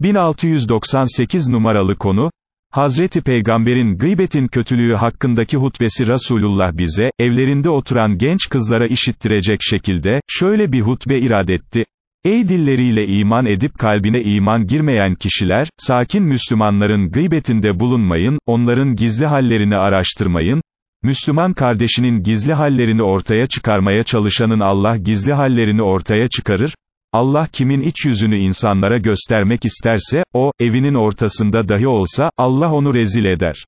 1698 numaralı konu, Hazreti Peygamber'in gıybetin kötülüğü hakkındaki hutbesi Resulullah bize, evlerinde oturan genç kızlara işittirecek şekilde, şöyle bir hutbe irad etti. Ey dilleriyle iman edip kalbine iman girmeyen kişiler, sakin Müslümanların gıybetinde bulunmayın, onların gizli hallerini araştırmayın, Müslüman kardeşinin gizli hallerini ortaya çıkarmaya çalışanın Allah gizli hallerini ortaya çıkarır, Allah kimin iç yüzünü insanlara göstermek isterse, o, evinin ortasında dahi olsa, Allah onu rezil eder.